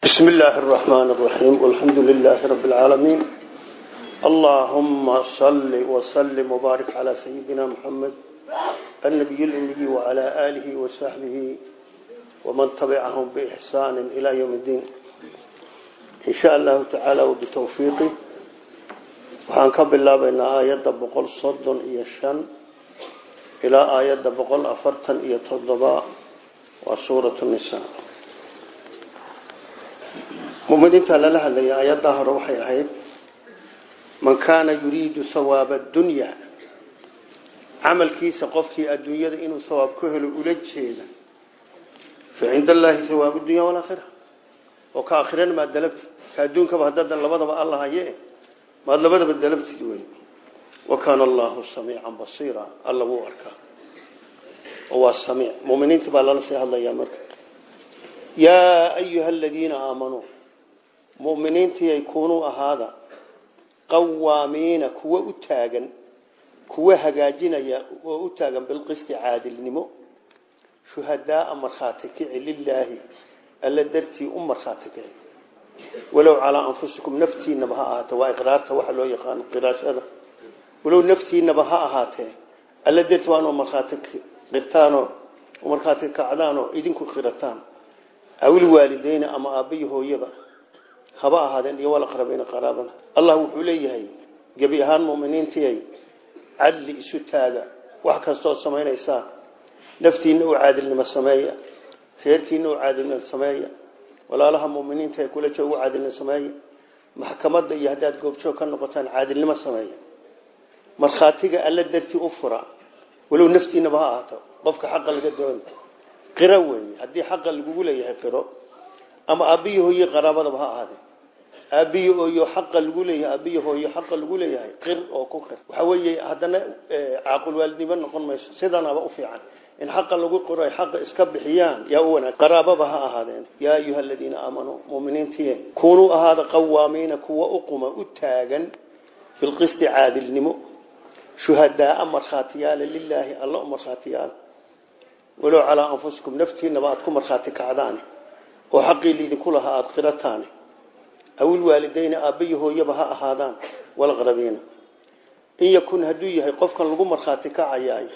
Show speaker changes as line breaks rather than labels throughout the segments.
بسم الله الرحمن الرحيم والحمد لله رب العالمين اللهم صل وسلم وبارك على سيدنا محمد النبي الأمي وعلى آله وصحبه ومن تبعهم بإحسان إلى يوم الدين إن شاء الله تعالى وبتوفيقه وحنكب الله بين آيات بقول صد إيشان إلى آيات بقول أفرتا إيتضباء وسورة النساء muminiinta lala hadlaya ayaddaa hore waxay ahayd man kaana yuriidu hawaaba addunya camalkiisa qofkii adduunyada inuu hawaab ka helo ula jeeda fa cinda allaahi hawaabu dunya walaakhira oo ka akhirana maad dalabtid. Ka adduunkaba haddadan labadaba alla haye maad labadaba dalabtid wey wa kaana allahu samiican basiira alla wuu arkaa. Oo waa samiic. Muminiinta baa lala sii hadlayaa marka. Yaa ayuha aladiina aamanuu muminiintii ay kunuu ahaada qawaamiina kuwa u taagan kuwa hagaajinaya oo u taagan bilqisti caadilnimo shuhadaaa markhaati kici lilaahi alla dartii u markhaati kici walow calaa anfusikum naftiinaba ha ahaatee waa iqraarta waxa loo yaqaano qiraashada. Walow naftiinaba ha ahaatee alla dartii waa inuu markhaati qirtaanoo markhaati idinku qirataan. Awil waalideyna ama aabbayo hooyaba haba ahaadeen iyo walaqrabayna qaraabada allah wuxuu leeyahay gebi ahaan muminiintiay cadli isu taaga wax kastood samaynaysaan naftiina u caadilnimo sameeya reerkiina u caadilnimo sameeya walaalaha muminiinta ee kula jooga u caadilnimo sameeya maxkamadda iyo haddaad goobjoog ka noqotaan caadilnimo sameeya. Markhaatiga alla dartii u fura walow naftiinaba ha ahaato qofka xaqa laga doona qiro weeye haddii xaqa lagugu leeyahay qiro ama aabbiyo hooye qaraabadaba ha ahaadee aabbiyo ooyo xaqa lagu leeyahay aabbiyo hooyo xaqa lagu leeyahay qir oo ku qir. Waxa weeye haddana caaqul waalidnimo noqon mayso. Sidanaba u fiican. In xaqa lagu qiro ay xaqa iska bixiyaan yaa u qaraababa ha ahaadeen. Yaa ayuha aladiina aamanuu muminiintiye kunuu ahaada qawaamiina kuwa u quma u taagan bilqisti caadilnimo. Shuhadaaa markhaatiyaala lilaahi alla u markhaatiyaala walow calaa anfusikum naftiinaba aad ku markhaati kacdaan oo xaqii liidinku lahaa aada qirataan awil waalideyna aabbayo hooyaba ha ahaadaan walaqrabiina in yakun hadduu yahay qofkan lagu markhaati kacayaay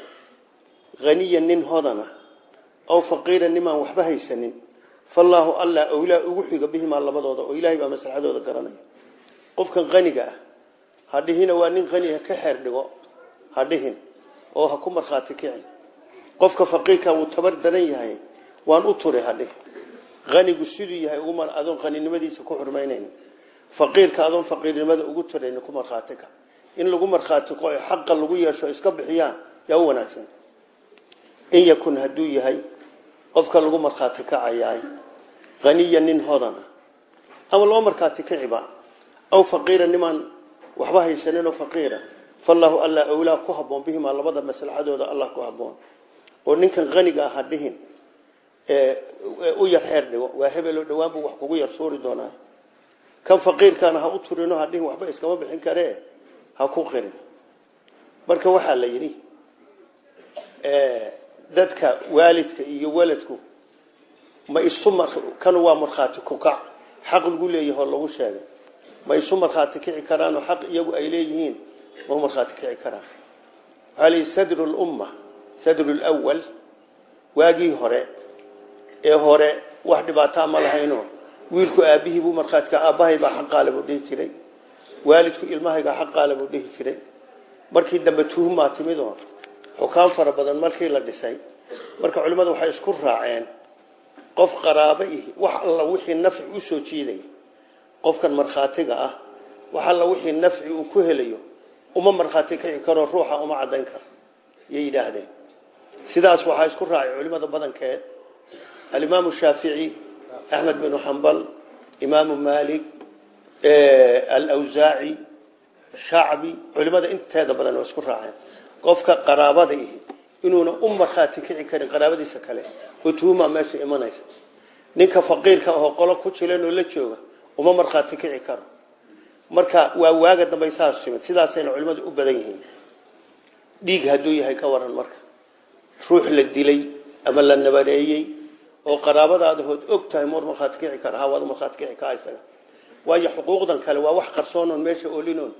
haniya nin hodana aw faqiira nimaan waxba haysanin fallaahu alla awlaa ugu xiga bihimaa labadooda oo ilaahay baa maslaxadooda garanaya. Qofkan qaniga ah hadhihina waa nin qaniga ka xeer dhigo hadhihin oo ha ku markhaati kicin. Qofka faqiirka wuu tabar daran yahay waan u turi hadhih anigu siduu yahay adoon qaninimadiisa ku xurmaynayn. Faqiirka adoon faqiirnimada ugu turayn ku markhaati ka in lagu markhaati ko xaqa lagu yeesho iska bixiyaan yaa u wanaagsan. In yakun hadduu yahay qofka lagu markhaati kacayaay aniya nin hodana ama loo markhaati kiciba aw faqiira nimaan waxba haysaninoo faqiira. Fallaahu alla awlaa ku haboon bihimaa labada maslaxadooda allah ku haboon oo ninkan ah u yar xeer dhigo. Waa hebelo dhowaan buu wax kugu yar suuri doonaa. Kan faqiirkaana ha u turino hadhihin waxba iskama bixin karee ha ku qirin. Marka waxaa la yidhi dadka waalidka iyo waladku ma isu kan waa markhaati kukac xaq lagu leeyahay oo lagu sheegay. Ma isu markhaati kici karaanoo xaq iyagu ay leeyihiin ma markhaati kici karaan. Waxaa la yidhi sadru lumma sadru lwal waagii hore ee hore wax dhibaataa ma lahayno wiilku aabihii buu markhaatika aabbahay baa xaqaale buu dhihi jiray. Waalidku ilmahaygaa xaqaale buu dhihi jiray. Markii dambe tuhumaa timidoo xukaan fara badan markii la dhisay. Marka culimmadu waxay isku raaceen. Qof qaraabo ihi wax alla wixii nafci u soo jiiday. Qofkan markhaatiga ah wax alla wixii nafci uu ku helayo uma markhaati kici karo ruuxa uma caddayn karo. Yay yidhaahdeen. Sidaas waxaa isku raacay culimmada badankeed alimaamu shaafici axmed binu xambal imaamu malik alawsaaci shacbi culimada inteeda badan waa isku raaceen. Qofka qaraabada ihi inuuna u markhaati kici karin qaraabadiisa kale oo tuhumaa meesha imanaysa. Ninka faqiirka ahoo qolo ku jilan oo la jooga uma markhaati kici karo. Marka waa waaga dambay saas timid sidaasayna culimadu u badan yihiin. Dhiig hadduu yahay ka waran marka. Ruux la dilay ama la nabadeeyey oo qaraabadaada hood og tahay moor markhaati kici kara waad markhaati kici kaa isaga waayo xuquuqdan kale waa wax qarsoonoon meesha olinoon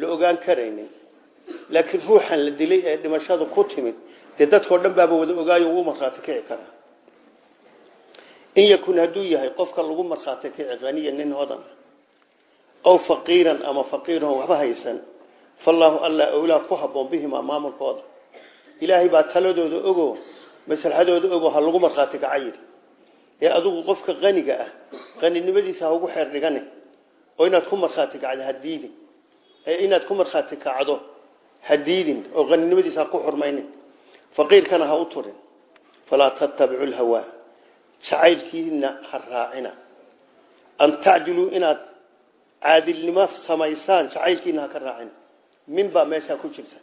la ogaan karaynin. Laakiin ruuxan la dilay ee dhimashadu ku timid dee dadkao dhan baaba wada ogaayo wuu markhaati kici karaa in yakun hadduu yahay qofka lagu markhaati kici haniya nin hodan aw faqiiran ama faqiiran waxba haysan fallaahu alla awlaa ku habboon bihimaa maamulkooda. Ilaahay baa taladooda ogo maslaxadooda ogo ha lagu markhaati kaca ee adigu qofka qaniga ah qaninimadiisa ha ugu xeer dhigani oo inaad ku markhaati kacdo ha diidin ee inaad ku markhaati kacdo ha diidin oo qaninimadiisa ha ku xurmaynin faqiirkana ha u turin. Falaa tattabicu lhawaa jacaylkiina ha raacina. An tacdiluu inaad caadilnimo samaysaan jacaylkiina ha ka raacina min baa meeshaa ku jirta.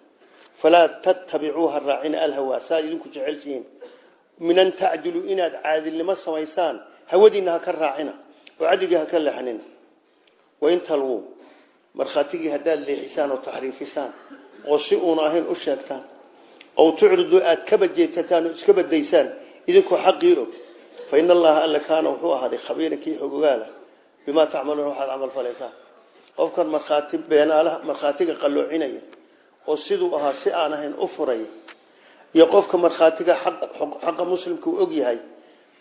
Falaa tattabicuu ha raacina alhawaa saa idinku jeceltihiin min an tacdiluu inaad caadilnimo samaysaan hawadiina ha ka raacina oo cadligii ha ka leexanina wain talwuu markhaatigii haddaad leexisaan oo taxriifisaan oo si uuna ahayn u sheegtaan ow tucriduu aad kaba jeedsataan oo iska badaysaan idinkoo xaqii og. Fa ina allaha alla kaana wuxuu ahaaday khabiiran kii xogogaala bimaa tacmaluuna waxaad camal falaysaan qofkan markhaati beenaalaha markhaatiga qalloocinaya oo siduu ahaa si aan ahayn u furaya iyo qofka markhaatiga xaqa muslimka uu og yahay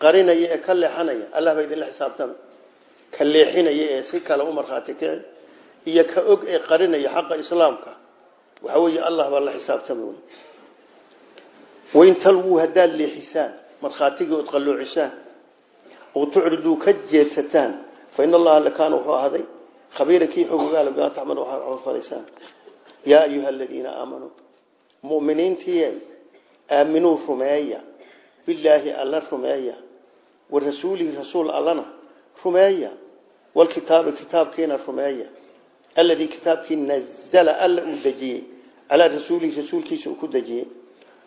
qarinaya ee ka leexanaya allah baa idinla xisaabtama ka leexinaya ee si kale u markhaati kici iyo ka og ee qarinaya xaqa islaamka. Waxa weeye allah baa la xisaabtama wain talwuu haddaad leexisaan markhaatigii ood qalloocisaan oo tucriduu ka jeedsataan fa ina allaha lakaana wuxuu ahaaday khabiira kii xogogaala bimaa tacmalu waxaad camalfalaysaan yaa ayuha aladiina aamanuu muminiintii aaminuu rumeeya bilaahi alla rumeeya wa rasuulihi rasuul allana rumeeya walkitaabi kitaabkiina rumeeya alladii kitaabkii nazala alla uu dejiyey calaa rasuulihi rasuulkiisa uu ku dejiyey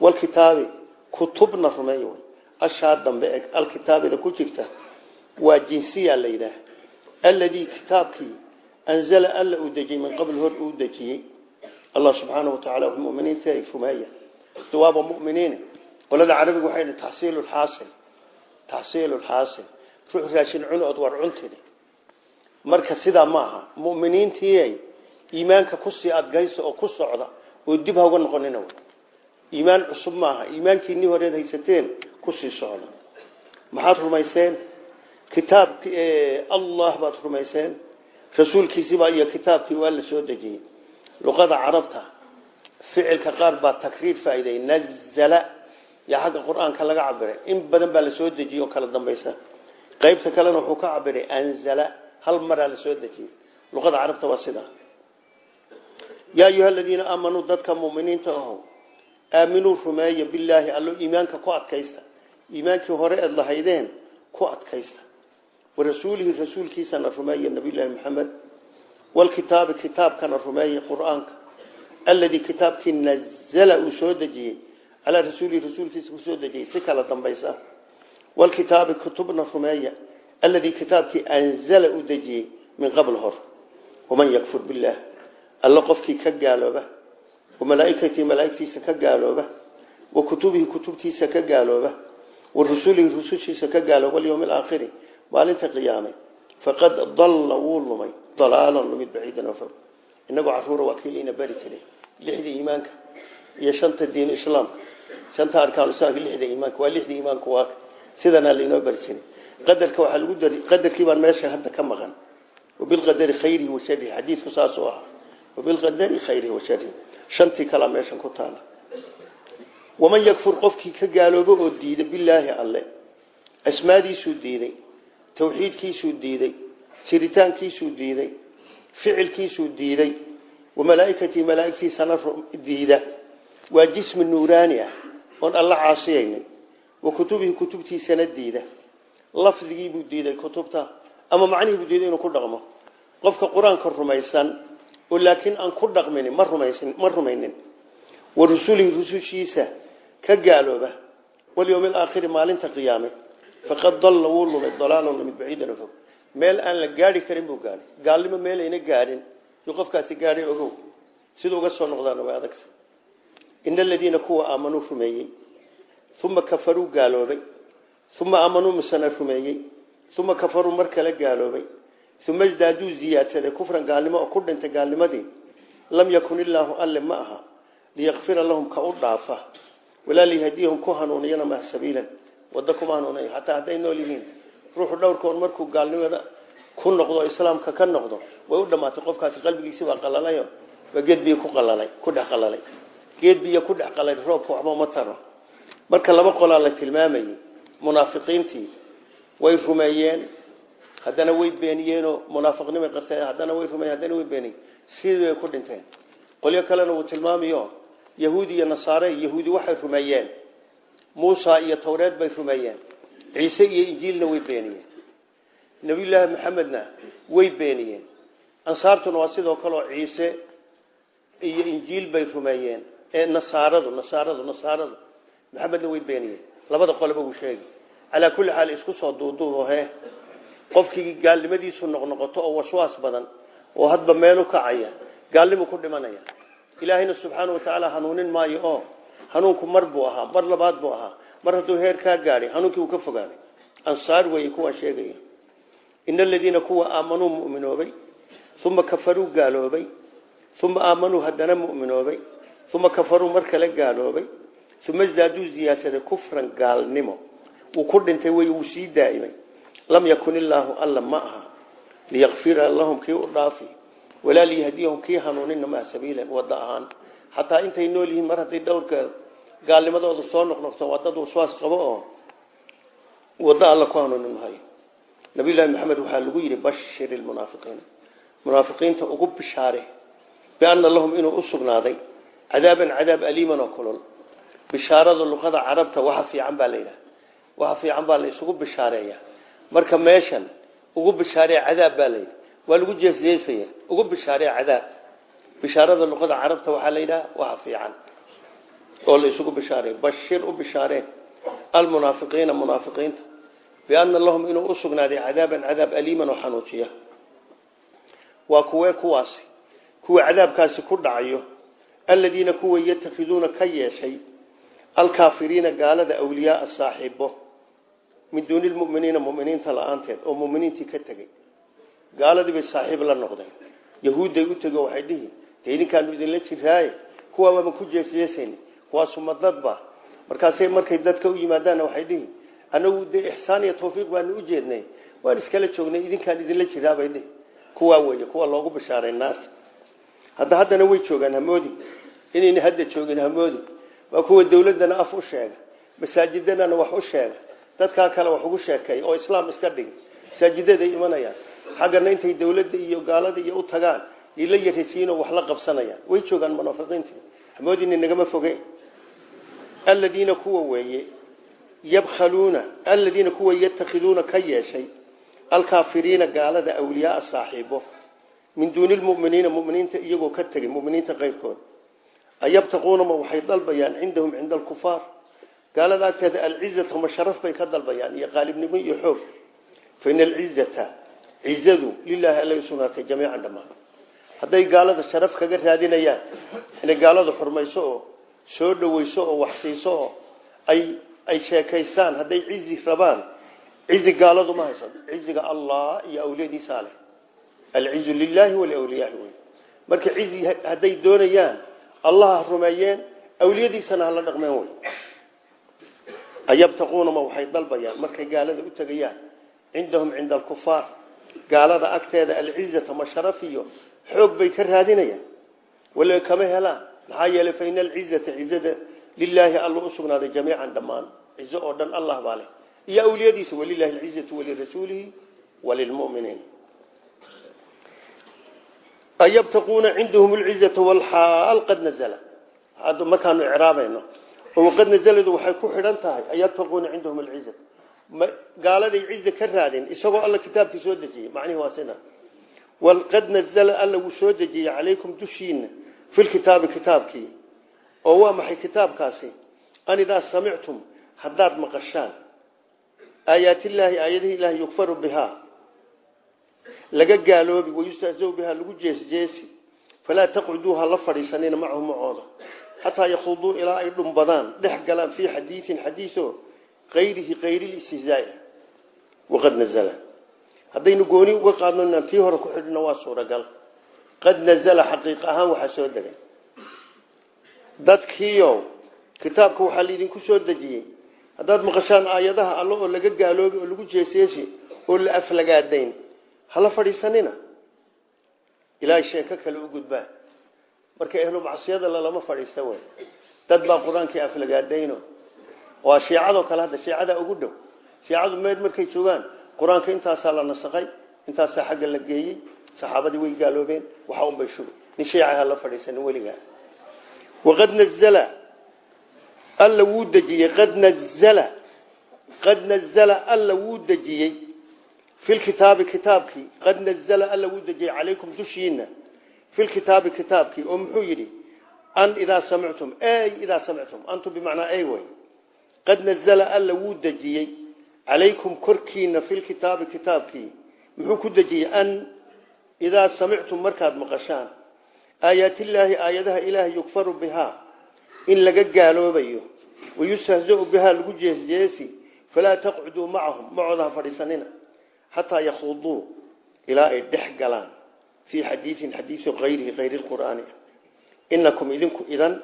walkitaabi kutubna rumeeya ashaa dambe eg alkitaabida ku jirta waa jinsiya la yidhaah alladii kitaabkii anzala alla uu dejiyey min qabl hor uu dejiyey allah waaba muminiin. Qolada carabiga waxay dhi taxsiilu lxaasil taxsiilu lxaasil ruux raashin cun ood war cuntidi marka sidaa maaha muminiintii iimaanka ku sii adgaysa oo ku socda oo dib ha uga noqonina iimaan cusub maaha iimaankiinii horeed haysateen ku sii socda. Maxaad rumayseen? Kitaabki allah baad rumayseen? Rasuulkiisibaa iyo kitaabkii waa la soo dejiyey. Luqada carabta ficilka qaar baa takriir faa'iiday. Nazala yaa xagga qur'aanka laga cabiray in badan baa la soo dejiyey oo kala dambaysa. Qaybta kalena wuxuu ka cabiray anzala. Hal maraa la soo dejiyey. Luqada carabta waa sidaa yaa ayuha aladiina aamanuu dadka muminiinta aho aaminuu rumeeya bilaahi allo iimaanka ku adkaysta. Iimaankii hore eed lahaydeen ku adkaysta. Warasuulihi rasuulkiisana rumeeya nabiyllaahi maxamed walkitaabi kitaabkana rumeeya aladii kitaabkii nazla uu soo dejiyey calaa rasuuli rasuulkiisa ku soo dejiyey si kala dambaysa. Walkitaabi kutubna rumeeya aladii kitaabkii anzala uu dejiyey min qabl hor. Waman yakfur billaah alla qofkii ka gaalooba wamalaa'ikatii malaa'igtiisa ka gaalooba wa kutubihi kutubtiisa ka gaalooba wa rusulihi rusushiisa ka gaalooba walyowmi alaakhiri maalinta qiyaame. Faqad dalla wuu lumay. Dalaalan lumid baciidan oo fog. Inagoo caruura waa kii layna bari jiray lixda iimaanka iyo shanta diin islaamka. Shanta arkaanusaanka lixda iimaanka waa lixda iimaanka waa sidana lainoo barjinay qadarka waxaa lagu dari qadarkii baan meesha hadda ka maqan. Wabilqadari khayrihi wa sharrihi xadiidku saas oo ah wabilqadari khayrihi wa sharrihi shantii kalaa meeshan ku taala. Waman yakfur qofkii ka gaaloobo oo diida bilaahi alle asmaadiisuu diiday tawxiidkiisuu diiday jiritaankiisuu diiday ficilkiisuu diiday wamalaaikatii malaaigtiisana diida waa jismi nuuraani ah oon alla caasiyaynin wa kutubihi kutubtiisana diida lafdigiibuu diiday kutubta ama macnihiibuu diiday inuu ku dhaqmo qofka qur'aanka rumaysan oo laakiin aan ku dhaqmin ma rumaysin ma rumaynin wa rusulihi rusushiisa ka gaalooba walyawm alaakhir maalinta qiyaame faqad dalla wuu lumay dalaalan lumid baciidan fog meel aan la gaari yuu qofkaasi gaadhay ogow sida uga soo noqdaana way adagta ina aladiina kuwa aamanuu rumeeyey uma kafaruu gaaloobay uma aamanuu misana rumeeyey uma kafaruu mar kale gaaloobay uma isdaaduu ziyaadsaday kufran gaalnimo oo ku dhintay gaalnimadii. Lam yakun illaahu alle ma aha liyakfira lahum ka u dhaafa. Walaa liyahdiyahum ku hanuuniyana maa sabiilan waddo kuma hanuunayo xataa hadday nool yihiin. Ruuxu dhowrkood markuu gaalnimada ku noqdo islaamka ka noqdo way u dhammaatay qofkaasi qalbigiisi baa qalalayo waa geed ku qalalay ku dhex qalalay ku dhex roobka waxba ma taro. Marka laba qolaa la tilmaamayay munaafiqiintii way rumeeyeen haddana way beeniyeenoo munaafiqnimay qarteen haddana way rumeeyeen haddana way beeniyeen. Sidii bay ku dhinteen. Qolyo kalena uu tilmaamayo yahuudi iyo nasaare yahuudi waxay rumeeyeen. Muusa iyo towreed bay rumeeyeen. Ciise iyo injiilna way beeniyeen nebiyullaahi maxamedna way beeniyeen. Ansaartuna waa sidoo kaleo ciise iyo injiil bay rumeeyeen. Ee nasaaradu nasaaradu nasaaradu maxamedna way beeniyeen. Labada qoleba uu sheegi calaa kulli xaal isku soo duuduubo he qofkii gaalnimadiisu noqnoqoto oo waswaas badan oo hadba meel u kacaya gaalnimu ku dhimanaya. Ilaahayna subxaana wa tacaala hanuunin maayo oo hanuunku mar buu ahaa mar labaad buu ahaa. Mar hadduu heer kaa gaadhay hanuunkii uu ka fogaaday ansaar weeye kuwaan sheegaya ina aladiina kuwa aamanuu mu'minoobay uma kafaruu gaaloobay uma aamanuu haddana mu'minoobay uma kafaruu mar kale gaaloobay uma isdaaduu ziyaadsaday kufran gaalnimo uu ku dhintay wey uu sii daa'imay lam yakun illaahu alla ma aha liyakfira lahum kii u dhaafi walaa liyahdiyahum kii hanuunina maa sabiilan wadda ahaan xataa intay nool yihiin mar hadday dhowrka gaalnimadooda soo noqnoqto waa dad waswaas qabo oo waddo nabiyullaahi maxamed waxaa lagu yidhi bashir ilmunaafiqiina munaafiqiinta ugu bishaare biana lahum inuu u sugnaaday cadaaban cadaab aliiman oo kulol bishaarada luqada carabta waxa fiican baa layidhaha waxa fiican baa la isugu bishaareeya marka meeshan ugu bishaareeya cadaab baa layidhi waa lagu jeesjeesaya ugu bishaareeya cadaab. Bishaarada luqada carabta waxaa la yidhaha waxa fiican oo la isugu bishaareeyo. Bashir u bishaareen almunaafiqiina munaafiqiinta biana lahum inuu u sugnaaday cadaaban cadaab aliiman oo xanuujiya waa kuwee kuwaasi kuwa cadaabkaasi ku dhacayo aladiina kuwa yatakhiduuna ka yeeshay alkaafiriina gaalada awliyaaa saaxiibo min duuni lmuminiina muminiinta la'aanteed oo muminiintii ka tegey gaaladii bay saaxiib la noqdeen yahuudday u tego waxay dhihi dee idinkaanu idinla jiraaye kuwaa waama ku jeesjeesayn kuwaasuma dadba markaasay markay dadka u yimaadaanna waxay dhihi anagu dee ixsaan iyo tawfiiq baanu u jeednay. Waan iskala joognay idinkaan idinla jiraabay kuwaa weeye kuwa loogu bishaaray naarta hadda haddana way joogaan hamoodi. Inayna hadda joogin hamoodi. Waa kuwa dawladana af u sheega. Masaajidadana wax u sheega. Dadkaa kale wax ugu sheekay oo islaam iska dhigi masaajidaday imanayaan. Xaggana intay dawladda iyo gaalada iyo u tagaan ila yarisiinoo wax la qabsanayaan. Way joogaan munaafiqiinti hamoodina nagama foge aladiina kuwa weeye yabkhaluuna aladiina kuwa yatakhiduuna ka yeeshay alkaafiriina gaalada awliyaaa saaxiibo. Min duuni lmuminiina muminiinta iyagoo ka tegay muminiinta qayrkood. Ayabtaquuna ma waxay dalbayaan cindahum cinda alkufaar. Gaalada agteeda alcizata ma sharaf bay ka dalbayaan iyo qaalibnimo iyo xoog. Faina alcizata cizadu lilaahi alla usugnaatay jamiican dhammaan. Hadday gaalada sharaf kaga raadinayaan inay gaalada xurmayso oo soo dhaweyso oo waxsiiso oo ay ay sheekaystaan hadday cizi rabaan cizi gaaladu ma haysan ciziga allah iyo awliyadiisa leh. Alcizu lilaahi waliwliyahi wey marka cizi hadday doonayaan allah ha rumeeyeen awliyadiisana hala dhaqmeen wey ayabtaquuna ma waxay dalbayaan. Markay gaalada u tegayaan cindahum cinda alkufaar gaalada agteeda alcizata ma sharaf iyo xoog bay ka raadinayaan. Wala kama helaan. Maxaa yeelay fa ina alcizata cizada lilaahi alla u sugnaaday jamiican dhammaan cizo oo dhan allah baa leh. Iyo awliyadiisa walilahi alcizatu walirasuulihi walilmuminiin. Ayabtaquuna cindahum alcizata walxaal qad nazala. Hadda markaanu icraabayno oo qad nazaladu waxay ku xidhan tahay ayabtaquuna cindahum alcizata gaaladay ciza ka raadin isagoo alla kitaabkii soo dejiyey macnihi waa sida. Walqad nazala alla wuu soo dejiyey calaykum dushiina fi lkitaabi kitaabkii oo waa maxay kitaabkaasi? An idaa samictum haddaad maqashaan aayaatillaahi aayadihi ilaahi yukfaru bihaa laga gaaloobi wayustahzaw bihaa lagu jeesjeesi falaa taqcuduu ha la fadhiisanina macahu macooda. Xataa yakhuduu ilaa ay dhumbadaan dhex galaan fii xadiiin xadiiso kayrihi kayrilistihzaai waqad nazala. Haddaynu gooni uga qaadno inaan tii hore ku xidhno waa suuragal. Qad nazala xaqiiq ahaan soo degay. Dadkiiow kitaabka waxaa laidinku soo dejiyey haddaad maqashaan aayadaha allo oo laga gaaloobay oo lagu jeeseesi oo la aflagaadayn hala fadhiisanina? Ilaahay sheeko kale u gudbaa. Marka ehlu macsiyada lalama fadhiista wey dad baa qur'aankii waa shiicadoo kale hadda shiicada ugu dhow. Shiicadu meel markay joogaan qur'aanka la nasakay intaasaa xagga la geeyey saxaabadii way gaaloobeen waxa unbay shugi nin shiica ha la fadhiisanin weligaa. Waqad nazala alla wuu dejiyey. Qad nazala qad nazala alla wuu dejiyey. Fi lkitaabi kitaabkii qad nazala alla wuu dejiyey. Calaykum fi lkitaabi kitaabkii oo muxuu an idaa samictum. Ey idaa samictum. Antum bimacnaa ey wey qad nazala alla wuu dejiyey. Calaykum fi lkitaabi kitaabkii muxuu ku dejiyey. An idaa samictum markaad maqashaan aayaatillaahi aayadaha ilaahay yukfaru bihaa in laga gaaloobayo. Wayustahzau bihaa lagu jeesjeesi. Falaa taqcuduu macahum macooda ha fadhiisanina. Xataa yakhuuduu ilaa ay dhex galaan. Fii xadiiin xadiiu ayrihi ayri qur'aani. Inakum idinku idan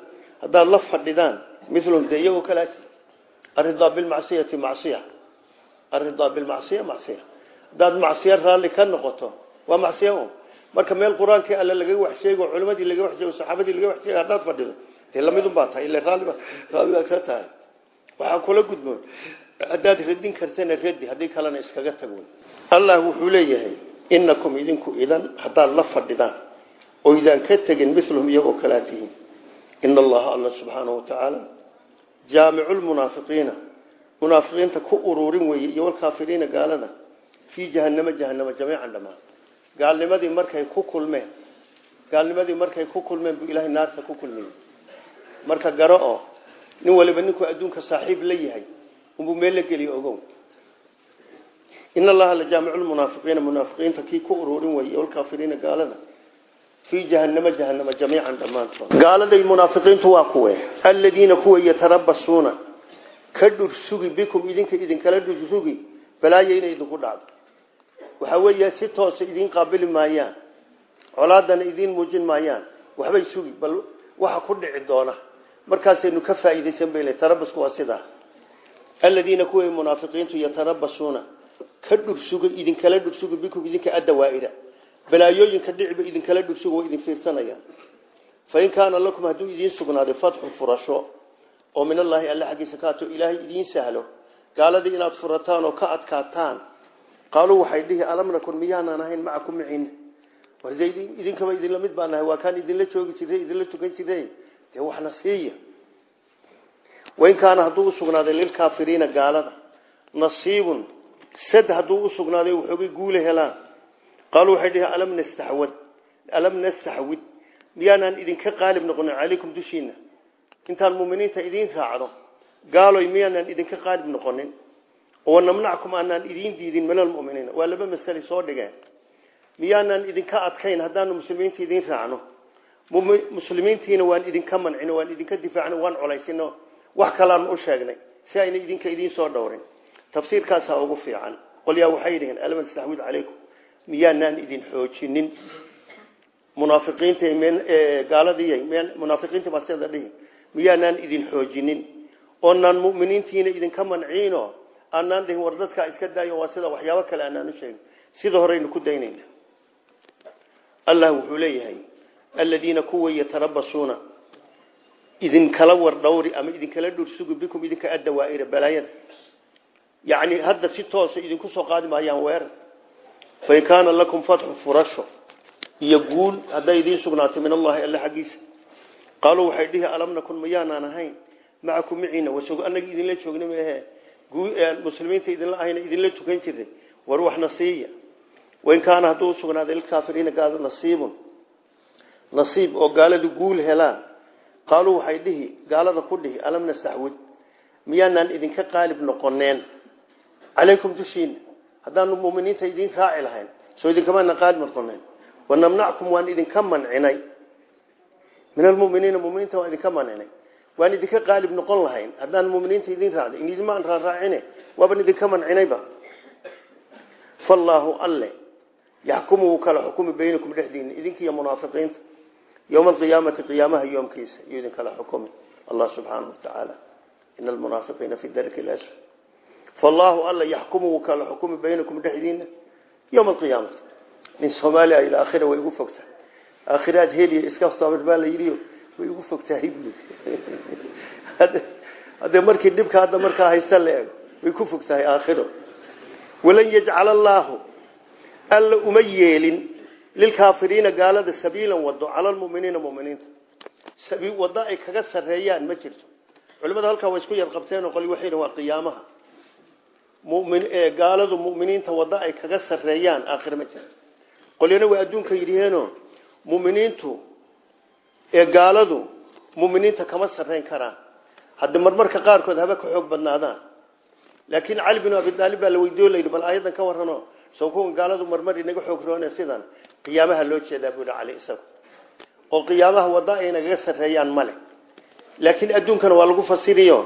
haddaad la fadhidaan milhum de iyagoo kale aridaa bilmacsiyati macsiya. Aridaa bilmacsiya macsiya. Haddaad macsiya raalli ka noqoto waa macsiya marka meel qur'aankii alle laga wax sheego culimadii laga wax sheego saxaabadii laga wax sheego haddaad fadhido dee lamidun baa tahay ila raalli raalli baad ka tahay waxaa kula gudboon haddaad radin kartana radi haddii kalena iskaga tag wey allah wuxuu leeyahay inakum idinku idan haddaad la fadhidaan oo idaan ka tegin milhum iyagoo kalaa tihiin ina allaha alla subxaanahu watacaala jaamicu lmunaafiqiina munaafiqiinta ku ururin weeye iyo walkaafiriina gaalada fii jahanamo jahanamo jamiican dhammaan gaalnimadii markay ku kulmeen gaalnimadii markay ku kulmeen buu ilaahay naarta ku kulmiyey marka garo oo nin waliba ninkuu adduunka saaxiib la yahay unbuu meel la geliyo ogow. In allaha la jaamicu lmunaafiqiina munaafiqiinta kii ku ururin weeye walkaafiriina gaalada. Fii jahanamo jahanamo jamiican dhammaantood gaaladay munaafiqiintu waa kuwe aladiina kuwa yatarabasuuna ka dhursugi bikum idinka idinkala dhursugi balaayo inay idinku dhacdo. Waxaa weeya si toosa idiin qaabili maayaan colaadana idiin muujin maayaan waxbay sugi bal waxa ku dhici doona markaasaynu ka faa'iidaysan bay leey tarabasku waa sidaa aladiina kuwa munaafiqiintu yatarabasuuna ka dhursuga idinkala dhursuga bikum idinka adawaaira balaayooyinka dhiciba idinkala dhursuga waa idin fiirsanayaan fain kaana lakum hadduu idiin sugnaaday fatxu furasho oo min allaahi alle xaggiisa ka ato ilaahay idiin sahlo. Gaaladii inaad furataan oo ka adkaataan qaaluu waxay dhihi alam nakun miyaanaan ahayn macakum micin warde idinkaba idinla mid baa nahay waa kaan idinla joogi jiray idinla tukan jiray dee waxna siiya. Wain kaana hadduu usugnaaday lilkaafiriina gaalada. Nasiibun sad hadduu usugnaaday waxoogay guula helaan qaaluu waxay dhihi alam nastaxwad alam nastaxwid miyaanaan idinka qaalib noqonin calaykum dushiina intaan muminiinta idiin raacdo gaaloy miyaanaan idinka qaalib noqonin? Namnackum aanaan idiin diidin min almuminiina waa laba masale soo dhigeen. Miyaanaan idinka adkayn haddaanu muslimiinta idiin raacno muslimiintiina waan idinka mancino waan idinka difaacno waan colaysino wax kalaanu u sheegnay si ayna idinka idiin soo dhowrin. Tafsiirkaasaa ugu fiican. Qolyaa waxay dhiheen alam nastaxwid calaykum miyaanaan idin xoojinin? Munaafiqiinta gaaladiiy munaafiqiinta baa sida dhihi miyaanaan idin xoojinin? Oonaan muminiintiina idinka manciino? Aanaan dhihin war dadkaa iska daayo waa sida waxyaabo kale aanaan u sheegin. Sida horeynu ku daynayna. Allah wuxuu leeyahay aladiina kuwa yatarabasuuna idinkala wardhawri ama idinkala dhursugi bikum idinka adawaaira balaayada. Yani hadda si toosa idinku soo qaadi maayaan weerar. Fain kaana lakum fatxu furasho iyo guul hadday idiin sugnaatay min allahi alle xaggiisa. Qaaluu waxay dhihi alam nakun mayaanaan ahayn? Macakum miciina anagi idinla joogna maehe muslimiinta idinla ahayna idinla tukan jirtay war waxna siiya wain kaana hadduu usugnaaday lilkaafiriina gaalo nasiibun nasiib oo gaaladu guul helaan. Qaaluu waxay dhihi gaalada ku dhihi alam nastaxwid? Miyaanaan idinka qaalib noqoneen calaykum dushiina haddaanu muminiinta idiin raaci lahayn soo idinkamaana qaalib noqoneen wanamnackum waan idinka mancinay. Min almuminiina muminiinta waan idinka mancinay. Waan idinka qaalib noqon lahayn haddaan muminiinta idin raacday in idinmaan raaraacine waaban idinka mancinayba fallaahu alle yaxkumu wuu kala xukumi baynakum dhexdiina idinkiiyo munaafiqiinta yowma alqiyaamati qiyaamaha yoomkiisa iyuu idin kala xukumi allah subxaanahu watacaala ina almunaafiqiina fi darki lasfal fallaahu alle yaxkumu wuu kala xukumi baynakum dhexdiina yowma alqiyaamati nin soomaaliya ila aakhira way igu fogtahay aakhiraad heliya iska sabir baa la yidhi way igu fogtahay haddee markii dhibka hadda markaa haysta la eego way ku fogtahay aakhiro walan yajcala allaahu alla uma yeelin lilkaafiriina gaalada sabiilan wado cala lmuminiina muminiinta wado ay kaga sareeyaan ma jirto culimada halkaa way isku yar qabteen oo qoli waxay waa qiyaamaha mumin gaaladu muminiinta wado ay kaga sareeyaan aakhira ma jirto qolyana waa adduunka yidhiheeno muminiintu ee gaaladu muminiinta kama sarreyn karaan haddi marmarka qaarkood haba ka xoog badnaadaan laakiin cali bin abi aalib baa la weydiyo layidhi bal aayadan ka soo gaaladu marmar inaga xoog roone sidan qiyaamaha loo jeedaa buu yihi cali isagu. Oo qiyaamaha wada ay nagaga sarreeyaan male laakiin adduunkana waa lagu fasiriyo.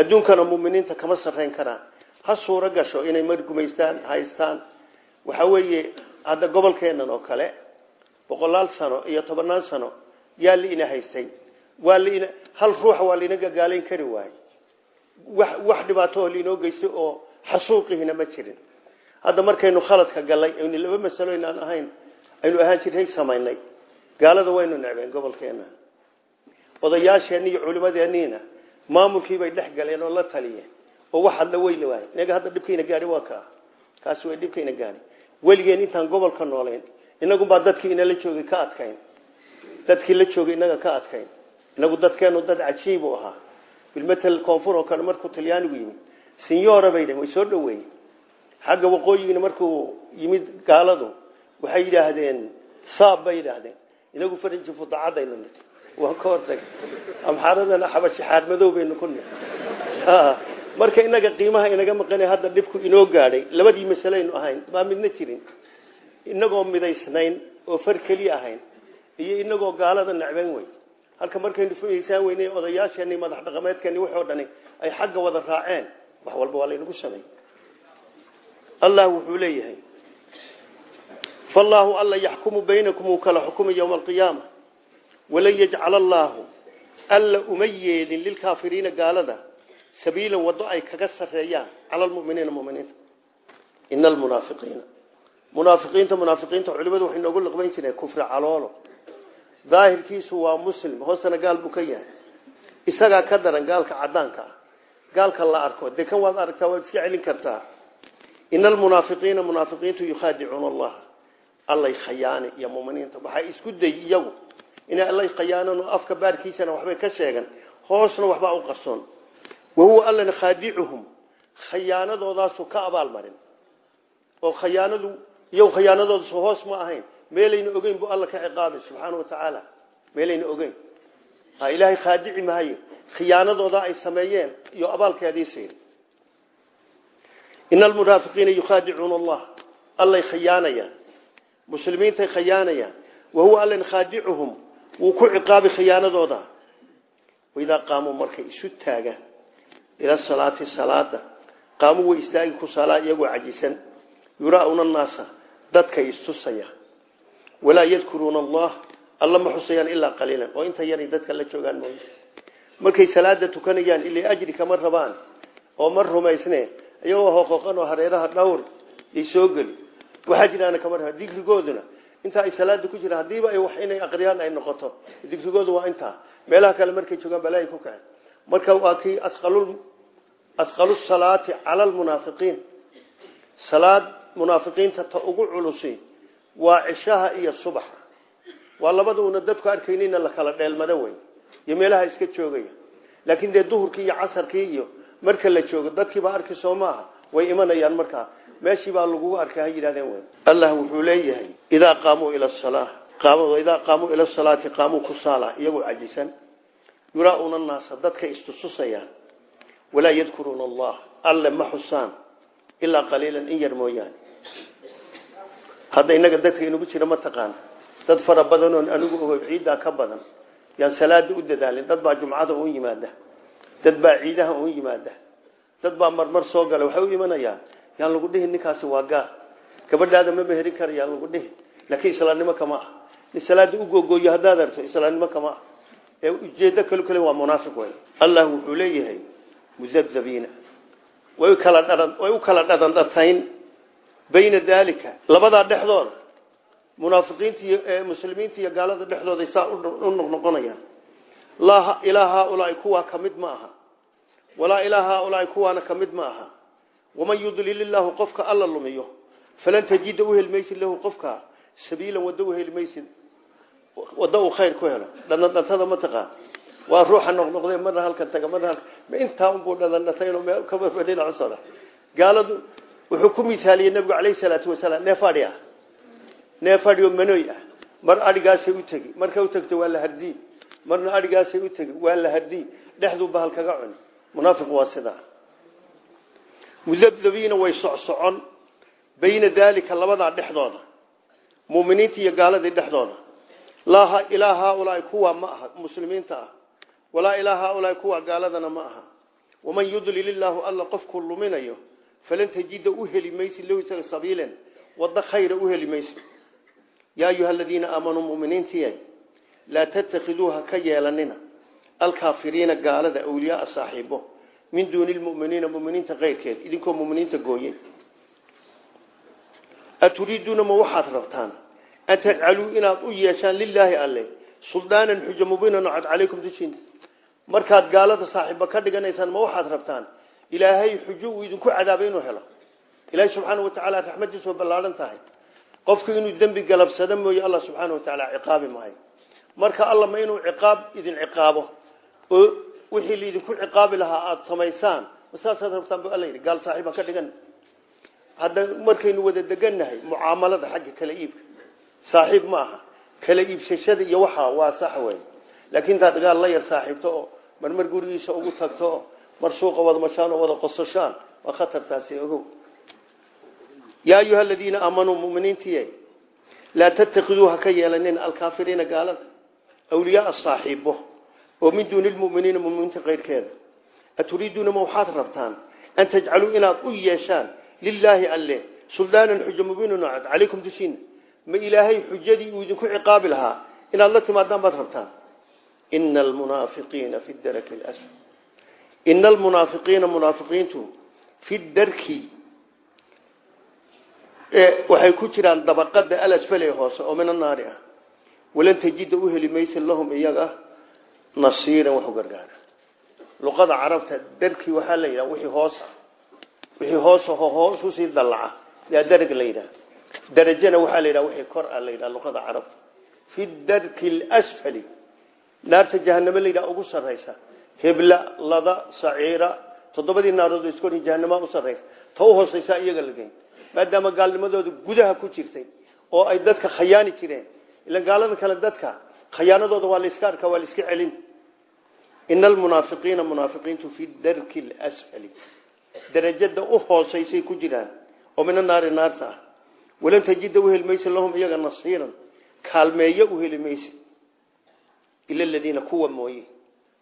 Adduunkana muminiinta kama sarreyn karaan. Ha suuro gasho inay mar gumaystaan haystaan. Waxa weeye hadda gobolkeenan oo kale boqolaal sano iyo tobannaan sano yaa liina haystay. Waa lin hal ruuxa waa laina gagaalayn kari waaye wax wax dhibaato oo lainoo geystay oo xasuuqihina ma jirin hadda markaynu khaladka gallay aynu laba masalo inaan ahayn aynu ahaan jirnay samaynay. Gaalada waynu necbeen gobolkeena odayaasheenni iyo culimadeenniina maamulkiibay dhex galeen oo la taliyeen. Oo wax hadla weyla waay inaga hadda dhibkayna gaadhi waa kaa kaasi way dhibkayna gaadhi weligeen intaan gobolka noolayn inagunbaa dadkii inala joogay ka adkayn. Dadkii la joogay inaga ka adkayn. Inagu dadkeenu dad cajiib u ahaa. Bilmatel koonfur oo kale markuu talyaanigu yimid sinyora bay dhaheen way soo dhaweeyey xagga waqooyigina markuu yimid gaaladu waxay yidhaahdeen saab bay yidhaahdeen. Inagu farinji fudacadaynu nit waan ka hortagay. Amxaaradana xabashi xaar madow baynu ku nit marka inaga qiimaha inaga maqana hadda dhibku inoo gaadhay labadii masaleynu ahayn maa midna jirin. Inagoo midaysnayn oo far keliya ahayn iyo inagoo gaalada necban wey halka markaynu faysaan weynay odayaashani madax dhaqameedkani waxoo dhani ay xagga wada raaceen. Wax walba waa laynagu samey allah wuxuu leeyahay fallaahu alla yaxkumu baynakum uu kala xukumi yowma alqiyaama walan yajcala allaahu alla uma yeelin lilkaafiriina gaalada sabiilan wado ay kaga sareeyaan cala lmuminiina muminiinta. Ina almunaafiqiina munaafiqiinta munaafiqiinta culimadu waxay noogu liqbayn jireen kufri caloolo. Daahirkiisu waa muslim hoosena gaal buu ka yahay. Isagaa ka daran gaalka cadaanka ah gaalka la arko. Dee kan waad aragtaa waad iska celin kartaa ina almunaafiqiina munaafiqiintu yukhaadicuuna allaha allay khayaani iyo muminiinta waxay isku day iyagu inay allay khayaanan oo afka baarkiisana waxbay ka sheegan hoosna waxbaa u qarsoon wahuwa allana khaadicuhum khayaanadoodaasuu ka abaalmarin oo khayaanadu iyagu khayaanadoodasu hoos ma ahayn meelayna ogeyn buu alla ka ciqaabay subxaana wa tacaala meelayna ogeyn ilaahay khaadici mahayo khiyaanadooda ay sameeyeen iyo abaalkeediisiin ina almunaafiqiina yukhaadicuuna allah allay khiyaanayaan muslimiintay khiyaanayaan wahuwa allan khaadicuhum wuu ku ciqaabi khiyaanadooda waidaa qaamuu markay isu taagaan ila salaati salaada qaamuu way istaagi ku salaa iyagoo cajisan yuraa'una annaasa dadkay istusaya walaa yadkuruuna allah alla ma xusayaan ilaa qaliilan oo inta yaray dadka la joogaan mooye markay salaada tukanayaan ilaa kama rabaan oo ma rumaysne iyagoo hoqoqan oo hareeraha dhowr ay soo geli. Waxaa jiraana kama rabaan digrigooduna. Inta ay salaada ku jiraan hadiiba ay wax inay aqriyaan ay noqoto. Digrigoodu waa intaa. Meelaha kale markay joogaan balaayi ku kaceen. Marka waa kii asqalu salaati cala almunaafiqiin salaad munaafiqiinta ta ugu culusi waa cishaha iyo subaxa waa labada una dadku arkaynina la kala dheelmado wey iyo meelaha iska joogaya. Laakiin dee duhurkii iyo casarkii iyo marka la joogo dadkiibaa arki soo maaha way imanayaan markaa meeshii baa lagugu arkay ha yidhahdeen wey allah wuxuu leeyahay idaa qaamuu ila salaa idaa qaamuu ila salaati qaamuu kusaala iyagoo cajisan yuraa'uuna annaasa dadka istususayaan walaa yadkuruuna allah alle ma xusaan ilaa in yar hadda inaga dadka inagu jira ma taqaan. Dad fara badan oon anigu ogo ciiddaa ka badan yaan salaada u dadaalin. Dad baa jumcada u yimaada dad baa ciidaha u yimaada. Dad baa marmar soo gala waxay u imanayaan yaan lagu dhihin ninkaasi waa gaar. Gabadhaada ma meherin kara yaan lagu dhihin. Laakiin islaamnimo kama ah. Nin salaada u googooyo haddaad arto islaamnimo kama ah. Ee ujeedo kale kale waa munaafiq wey allah wuxuu leeyahay muzabzabiina. Way kala dharan way u kala dhadan dhatayn bayna dalika labadaa dhexdooda munaafiqiinta iyo muslimiinta iyo gaalada dhexdooda saa u noqnoqonayaan ilaa haaulaai kuwaa ka mid ma aha walaa ilaa haaulaai kuwaana ka mid ma aha waman yudlil illaahu qofka alla lumiyo. Falan tajida u heli maysid lahu qofka. Sabiilan waddo u heli maysid waddo uu khayr ku helo. Dhadandhantada ma taqaan waa ruuxa noqnoqdee marna halkan taga marna halkan. Intaa unbuu dhadandhatay inuu meel ka marba dhinac socda gaaladu wuxuu ku misaaliyey nabigu calayhi salaatu wasalaam neef adhi ah mar adhigaasay u tegi. Markay u tagto waa la hardii marna adhigaasay u tegi waa la hardii dhexduu bahal kaga cuni. Munaafiq waa sidaa. Mudabdabiina way socsocon bayna daalika labadaa dhexdooda. Muminiinta iyo gaaladii dhexdooda. Laa ilaa haaulaai kuwa ma aha muslimiinta ah. Walaa ilaa kuwa gaaladana ma aha. Waman yudlil illaahu alla qofkuu luminayo falan tajida u heli maysid lahu isaga sabiilan waddo khayra u heli maysid yaa ayuha aladiina aamanuu muminiintiya laa tattakiduuha ka yeelanina. Alkaafiriina gaalada awliyaaa saaxiibo. Min duuni lmuminiina muminiinta keyrkeed idinkoo muminiinta gooyey aturiiduuna ma waxaad rabtaan? An tajcaluu inaad u yeeshaan lilaahi alle. Suldaanan xujo mubiinan cad calaykum dushiina markaad gaalada saaxiiba ka dhiganaysaan ma waxaad rabtaan? Ilaahay xujo uu idinku cadaabay inuu helo. Ilaahay subxaana watacaala raxmadiisu way ballaahan tahay. Qofku inuu dembi galabsado mooye alla subxaana marka alla ma inuu ciqaab idin ciqaabo. Oo wixii laidinku ciqaabi lahaa aada samaysaan. Masaasaad rabtaan bu alla yidhi gaal saaxiiba ka dhigan. Hadda markaynu wada degannahay mucaamalada xagga kala iibka. Saaxiib ma aha. Kala iibsashada iyo waxa waa sax wey laakiin intaad gaal la yar saaxiibto oo marmar gurigiisa ugu tagto oo mar suuqa wada mashaan oo wada qososhaan waa khatartaasi ogow. Yaa ayuha aladiina aamanuu muminiintiye laa tattakiduuha ka yeelanin alkaafiriina gaalada awliyaaa saaxiibo oo min duuni lmuminiina muminiinta keyrkeeda aturiiduuna ma waxaad rabtaan an tajcaluu inaad u yeeshaan lilaahi alle suldaanan xujo mubiinan cad calaykum dushiina ma ilaahay xujadii uu idinku ciqaabi lahaa inaad la timaadaan baad rabtaan ina almunaafiqiina fi darki lasfal ina almunaafiqiina munaafiqiintu fi darki waxay ku jiraan dabaqada alasfal ee hoose oo min annaari ah walan tajida u heli maysa lahum iyaga nasiiran wax u gargaara. Luqada carabta darki waxaa la yidhaha wixii hoos ah. Wixii hoos aho hoos u sii dallaca. Yaa darag la yidhaha. Darajana waxaa la yidhaha wixii kor ah la yidhaha luqada carabta. Fi darki alasfali naarta jahanamo la yidhaha ugu sarraysa. Hebla lada saciira toddobadii naarood isku hor jahanama u sarraysa. Ta u hoosaysaa iyaga la geyn. Maadaama gaalnimadooda gudaha ku jirtay oo ay dadka khayaani jireen ila gaalada kale dadka khayaanadooda waa layska arkaa waa layska celin. Ina almunaafiqiina munaafiqiintu fi darki lasfali darajada u hoosaysay ku jiraan oo mina naari naarta ah. Walan tajida u heli maysa lahum iyaga nasiiran kaalmeeyo u heli maysa. Ila aladiina kuwa mooye.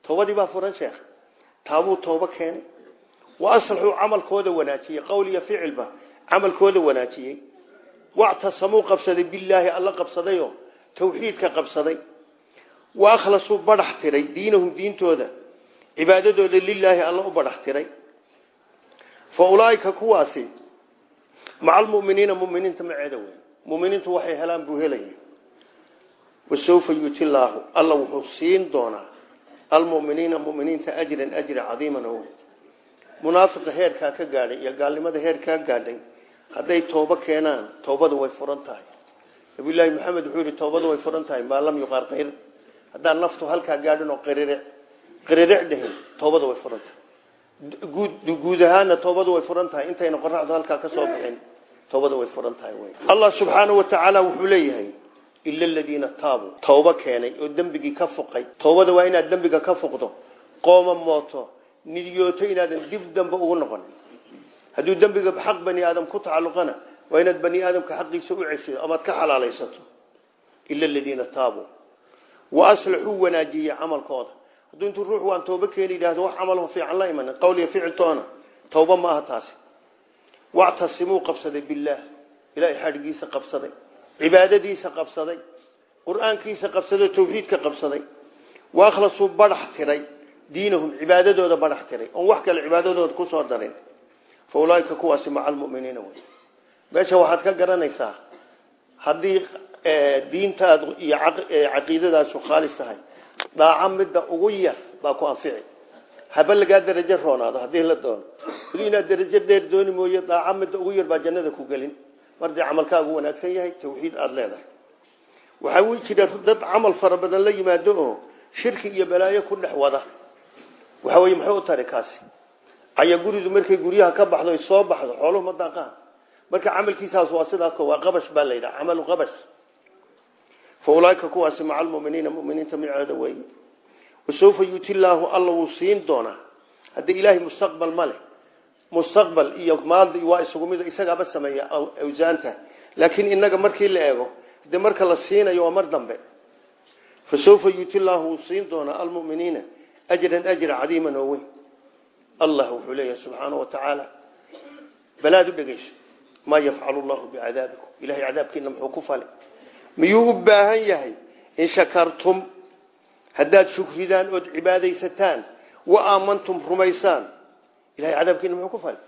Toobadii baa furan sheekh. Taabuu toobo keenay. Wa aslaxuu camalkooda wanaajiyey. Qowl iyo ficilba camalkooda wanaajiyey. Wactasamuu qabsaday bilaahi alla qabsadayo tawxiidka qabsaday wa akhlasuu badhax tiray diinahum diintooda cibaadadooda lilaahi alla u badhax tiray. Fa ulaaika kuwaasi maca almuminiina muminiinta maceeda wey muminiintu waxay helaan buu helaya wasawfa yuuti llaahu alla wuxuu siin doonaa almuminiina muminiinta ajran ajri cadiiman o munaafiqa heerkaa ka gaadhay iyo gaalnimada heerkaa gaadhay hadday toobo keenaan toobada way furan tahay nabiyulaahi maxamed wuxuu yihi toobada way furan tahay maa lam yuqaar qayr haddaan naftu halkaa gaadhin oo qiriric qiriric dhihin toobada way furan tahay. Guud ahaana toobadu way furan tahay. Intayna qoraxdu halkaa ka soo bixin toobada way furan tahay allah subxaanahu wa tacaala wuxuu leeyahay ila aladiina taabuu toobo keenay oo dembigii ka fuqay. Toobada waa inaad dembiga ka fuqdo qooma mooto nidiyooto inaadan dib dambe ugu noqon. Hadduu dembiga xaq bani aadam ku tacalluqana waa inaad bani aadamka xaqiisa u ceshido amaad ka xalaalaysato. Ila aladiina taabuu wa aslaxuu wanaajiye camalkooda. Hadduu intuu ruux waan tooba keeni yidhahdo wax camalho fiican la imanin qawliya ficiltoona tawba ma aha taasi. Wactasimuu qabsaday billaah. Ilaahay xadhigiisa qabsaday. Cibaadadiisa qabsaday. Qur'aankiisa qabsaday tawxiidka qabsaday. Wakhlasuu badhax tiray. Diinahum cibaadadooda badhax tiray. Oon wax kale cibaadadooda ku soo darin. Fa ulaaika kuwaasi maca meesha waxaad ka garanaysaa haddii diintaadu iyo caqiidadaasu khaalis tahay dhaaco ugu yar baa ku anfici. Haba lagaa darajo roonaado haddii la doono. Weli inaad darajo dheer dooni mooye dhaaco ugu yar baa jannada ku gelin. Mar dee camalkaagu wanaagsan yahay tawxiid aada leedahay. Waxaa jira dad camal fara badan la yimaado oo shirki iyo balaayo ku dhex wada. Waxa weye muxuu u tari kaasi? Caya markay guryaha ka baxdo soo baxdo xooluhu ma daaqaan marka camalkiisaas waa sidaa waa qabash baa la yidhaha camalu qabash. Fa ulaaika kuwaasi maca almuminiina muminiinta micooda wey wasawfa yuuti llaahu alla wuu siin doonaa. Haddii ilaahay mustaqbal ma leh mustaqbal iyo maaldi waa isugu mid isagaaba sameeya awsaanta laakiin inaga markii la eego de marka la siinayo waa mar dambe. Fasawfa yuuti llaahu wuu siin doonaa almuminiina ajran ajra cadiiman oo weyn. Allah wuxuu leeyahay subxaana wa tacaala balaad u dhegeyso maa yafcalu llahu bicadaabikum ilahay cadaabkiina muxuu ku fali miyuu u baahan yahay? In shakartum haddaad shukridaan ood cibaadaysataan wa aamantum rumaysaan. Ilahay cadaabkiina muxuu ku fali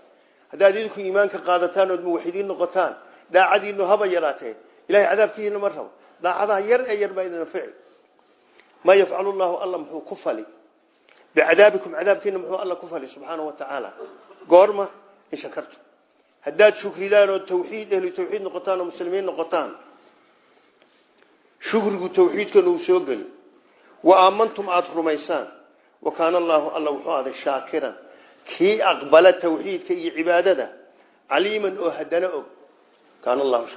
haddaad idinku iimaanka qaadataan ood muwaxidiin noqotaan daacadiinu haba yaraatee ilahay cadaabkiina ma rabo. Daacadaha yar ee yar baa idin fici. Maa yafcalu llahu alla muxuu ku fali bicadaabikum cadaabkiina muxuu alla ku fali subxaana wa tacaala goorma haddaad shukridaan oo tawxiid ehlu tawxiid noqotaan oo muslimiin noqotaan. Shukrigu tawxiidkana uu soo geli. Wa aamantum aada rumaysaan. Wa kaana allaahu alla wuxuu aday shaakiran. Kii aqbala tawxiidka iyo cibaadada caliiman oo haddana og. Kaana allahu